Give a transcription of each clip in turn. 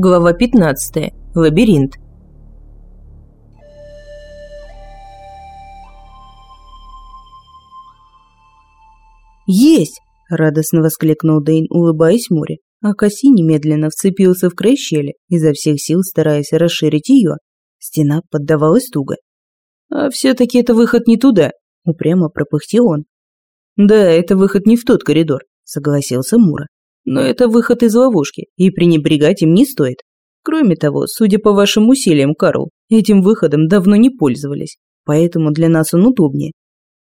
Глава 15. Лабиринт. «Есть!» – радостно воскликнул Дейн, улыбаясь море, а Касси немедленно вцепился в край щели, изо всех сил стараясь расширить ее. Стена поддавалась туго. «А все-таки это выход не туда», – упрямо пропыхтел он. «Да, это выход не в тот коридор», – согласился Мура. «Но это выход из ловушки, и пренебрегать им не стоит. Кроме того, судя по вашим усилиям, Карл, этим выходом давно не пользовались, поэтому для нас он удобнее.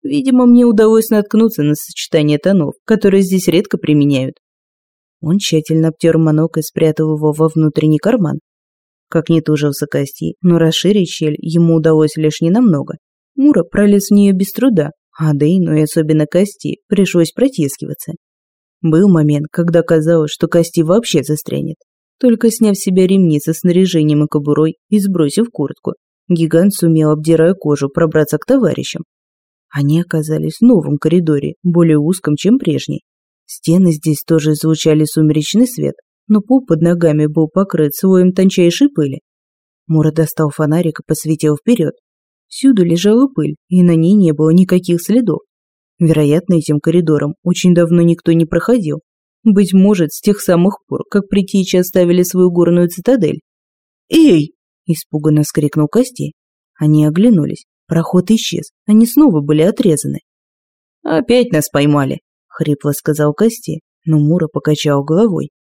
Видимо, мне удалось наткнуться на сочетание тонов, которые здесь редко применяют. Он тщательно обтер манок и спрятал его во внутренний карман. Как не тужился Кости, но расширить щель ему удалось лишь ненамного. Мура пролез в нее без труда, а Дейну и особенно Кости пришлось протискиваться. Был момент, когда казалось, что Кости вообще застрянет. Только сняв с себя ремни со снаряжением и кобурой и сбросив куртку, гигант сумел, обдирая кожу, пробраться к товарищам. Они оказались в новом коридоре, более узком, чем прежний. Стены здесь тоже излучали сумеречный свет, но пол под ногами был покрыт слоем тончайшей пыли. Мура достал фонарик и посветил вперед. Всюду лежала пыль, и на ней не было никаких следов. Вероятно, этим коридором очень давно никто не проходил. Быть может, с тех самых пор, как притечи оставили свою горную цитадель. «Эй!» – испуганно вскрикнул Костей. Они оглянулись. Проход исчез, они снова были отрезаны. «Опять нас поймали», — хрипло сказал Кости, но Мура покачал головой.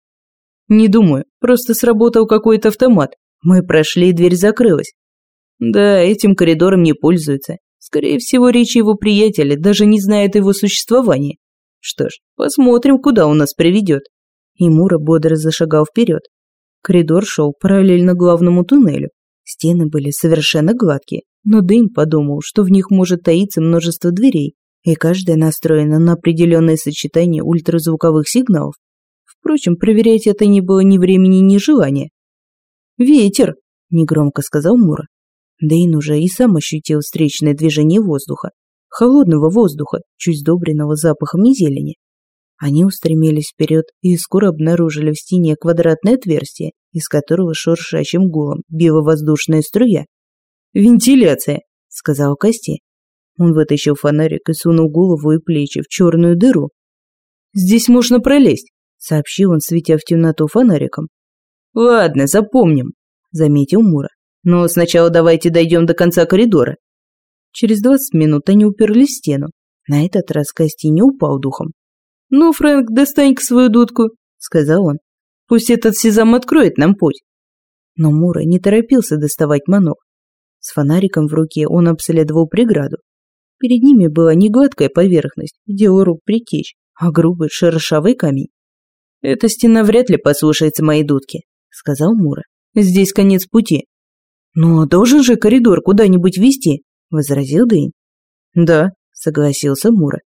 «Не думаю, просто сработал какой-то автомат. Мы прошли, и дверь закрылась. Да, этим коридором не пользуются. Скорее всего, речь его приятеля даже не знает его существования. Что ж, посмотрим, куда он нас приведет». И Мура бодро зашагал вперед. Коридор шел параллельно главному туннелю. Стены были совершенно гладкие, но Дэйн подумал, что в них может таиться множество дверей, и каждая настроена на определенное сочетание ультразвуковых сигналов. Впрочем, проверять это не было ни времени, ни желания. «Ветер!» – негромко сказал Мура. Дэйн уже и сам ощутил встречное движение воздуха, холодного воздуха, чуть сдобренного запахом и зелени. Они устремились вперед и скоро обнаружили в стене квадратное отверстие, из которого шуршащим гулом била воздушная струя. «Вентиляция», — сказал Кости. Он вытащил фонарик и сунул голову и плечи в черную дыру. «Здесь можно пролезть», — сообщил он, светя в темноту фонариком. «Ладно, запомним», — заметил Мура. «Но сначала давайте дойдем до конца коридора». Через двадцать минут они уперлись в стену. На этот раз Кости не упал духом. «Ну, Фрэнк, достань-ка свою дудку», — сказал он. «Пусть этот сезам откроет нам путь». Но Мура не торопился доставать манок. С фонариком в руке он обследовал преграду. Перед ними была не гладкая поверхность, дело рук притечь, а грубый шершавый камень. «Эта стена вряд ли послушается моей дудки», — сказал Мура. «Здесь конец пути». «Но должен же коридор куда-нибудь вести», — возразил Дэйн. «Да», — согласился Мура.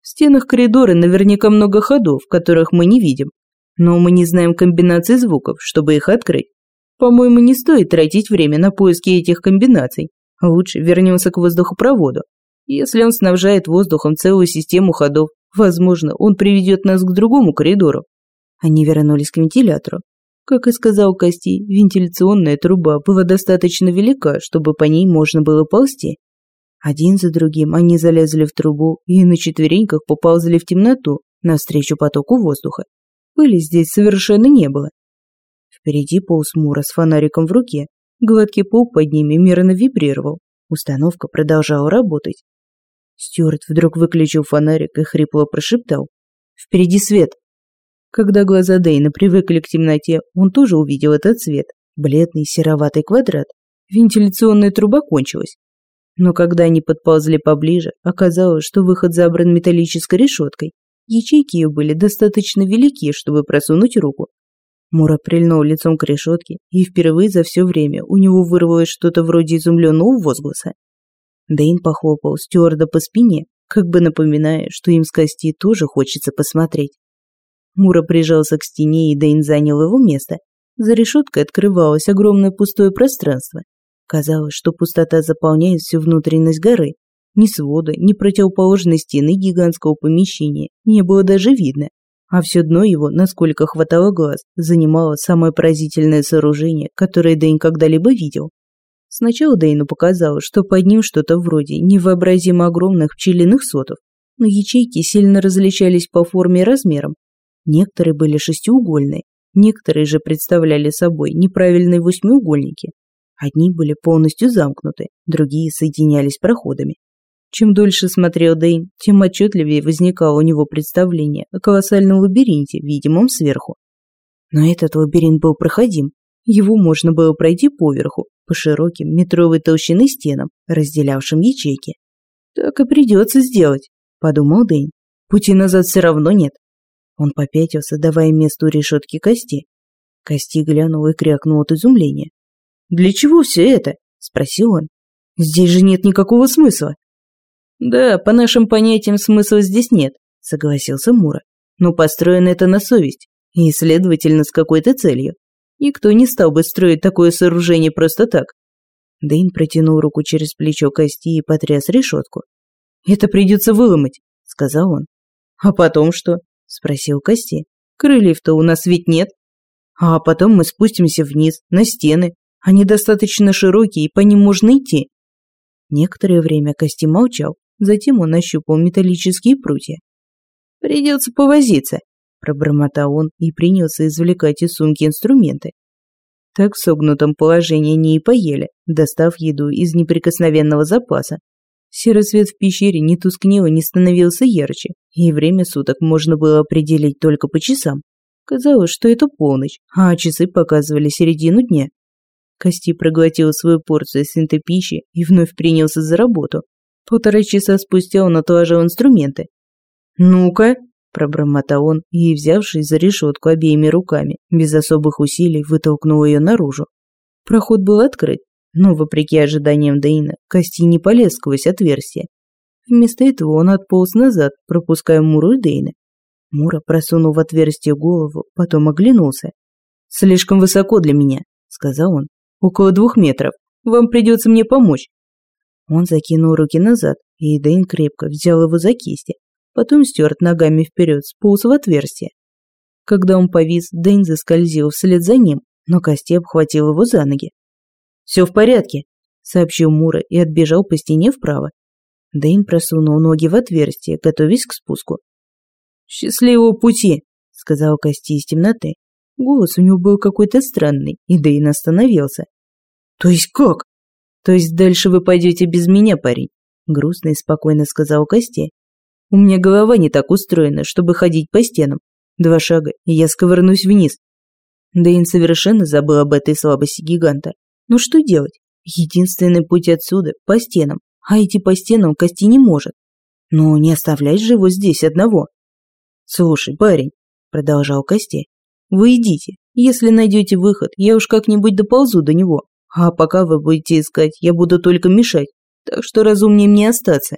«В стенах коридора наверняка много ходов, которых мы не видим, но мы не знаем комбинаций звуков, чтобы их открыть. По-моему, не стоит тратить время на поиски этих комбинаций. Лучше вернемся к воздухопроводу. Если он снабжает воздухом целую систему ходов, возможно, он приведет нас к другому коридору. Они вернулись к вентилятору. Как и сказал Кости, вентиляционная труба была достаточно велика, чтобы по ней можно было ползти. Один за другим они залезли в трубу и на четвереньках поползли в темноту, навстречу потоку воздуха. Пыли здесь совершенно не было, Впереди полз Мура с фонариком в руке. Гладкий пол под ними мерно вибрировал. Установка продолжала работать. Стюарт вдруг выключил фонарик и хрипло прошептал. «Впереди свет!» Когда глаза Дейна привыкли к темноте, он тоже увидел этот цвет. Бледный сероватый квадрат. Вентиляционная труба кончилась. Но когда они подползли поближе, оказалось, что выход забран металлической решеткой. Ячейки ее были достаточно велики, чтобы просунуть руку, Мура прильнул лицом к решетке, и впервые за все время у него вырвалось что-то вроде изумленного возгласа. Дэйн похлопал стюарда по спине, как бы напоминая, что им с Кости тоже хочется посмотреть. Мура прижался к стене, и Дэйн занял его место. За решеткой открывалось огромное пустое пространство. Казалось, что пустота заполняет всю внутренность горы. Ни свода, ни противоположной стены гигантского помещения не было даже видно. а все дно его, насколько хватало глаз, занимало самое поразительное сооружение, которое Дэйн когда-либо видел. Сначала Дэйну показалось, что под ним что-то вроде невообразимо огромных пчелиных сотов, но ячейки сильно различались по форме и размерам. Некоторые были шестиугольные, некоторые же представляли собой неправильные восьмиугольники. Одни были полностью замкнуты, другие соединялись проходами. Чем дольше смотрел Дэйн, тем отчетливее возникало у него представление о колоссальном лабиринте, видимом сверху. Но этот лабиринт был проходим. Его можно было пройти поверху, по широким метровой толщины стенам, разделявшим ячейки. «Так и придется сделать», – подумал Дэйн. «Пути назад все равно нет». Он попятился, давая месту решетки кости. Кости глянул и крякнул от изумления. «Для чего все это?» – спросил он. «Здесь же нет никакого смысла. «Да, по нашим понятиям смысла здесь нет», – согласился Мура. «Но построено это на совесть, и, следовательно, с какой-то целью. Никто не стал бы строить такое сооружение просто так». Дэйн протянул руку через плечо кости и потряс решетку. «Это придется выломать», – сказал он. «А потом что?» – спросил Кости. «Крыльев-то у нас ведь нет. А потом мы спустимся вниз, на стены. Они достаточно широкие, и по ним можно идти». Некоторое время Кости молчал, Затем он ощупал металлические прутья. «Придется повозиться», – пробормотал он и принялся извлекать из сумки инструменты. Так в согнутом положении они и поели, достав еду из неприкосновенного запаса. Серый свет в пещере не тускнел и не становился ярче, и время суток можно было определить только по часам. Казалось, что это полночь, а часы показывали середину дня. Кости проглотил свою порцию пищи и вновь принялся за работу. Полтора часа спустя он отложил инструменты. «Ну-ка», – пробормотал он и, взявшись за решетку обеими руками, без особых усилий вытолкнул ее наружу. Проход был открыт, но, вопреки ожиданиям Дейна, Кости не полез сквозь отверстие. Вместо этого он отполз назад, пропуская Муру и Дейна. Мура просунул в отверстие голову, потом оглянулся. «Слишком высоко для меня», – сказал он. «Около двух метров. Вам придется мне помочь». Он закинул руки назад, и Дэйн крепко взял его за кисти, потом стер ногами вперед, сполз в отверстие. Когда он повис, Дэйн заскользил вслед за ним, но Кости обхватил его за ноги. «Все в порядке», – сообщил Мура и отбежал по стене вправо. Дэйн просунул ноги в отверстие, готовясь к спуску. «Счастливого пути!» – сказал Кости из темноты. Голос у него был какой-то странный, и Дэйн остановился. «То есть как?» То есть дальше вы пойдете без меня, парень? Грустно и спокойно сказал Костей. У меня голова не так устроена, чтобы ходить по стенам. Два шага, и я сковырнусь вниз. Дэйн совершенно забыл об этой слабости гиганта. Ну что делать? Единственный путь отсюда – по стенам, а идти по стенам Кости не может. Но не оставлять же его здесь одного. «Слушай, парень», – продолжал Костей, – «вы идите. Если найдете выход, я уж как-нибудь доползу до него. А пока вы будете искать, я буду только мешать, так что разумнее мне остаться.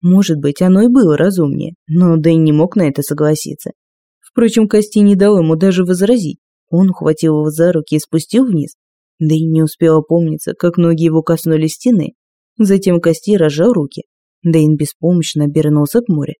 Может быть, оно и было разумнее, но Дэн не мог на это согласиться. Впрочем, Кости не дал ему даже возразить. Он ухватил его за руки и спустил вниз. Дэн не успел опомниться, как ноги его коснулись стены. Затем Кости разжал руки. Дэйн беспомощно обернулся к морю.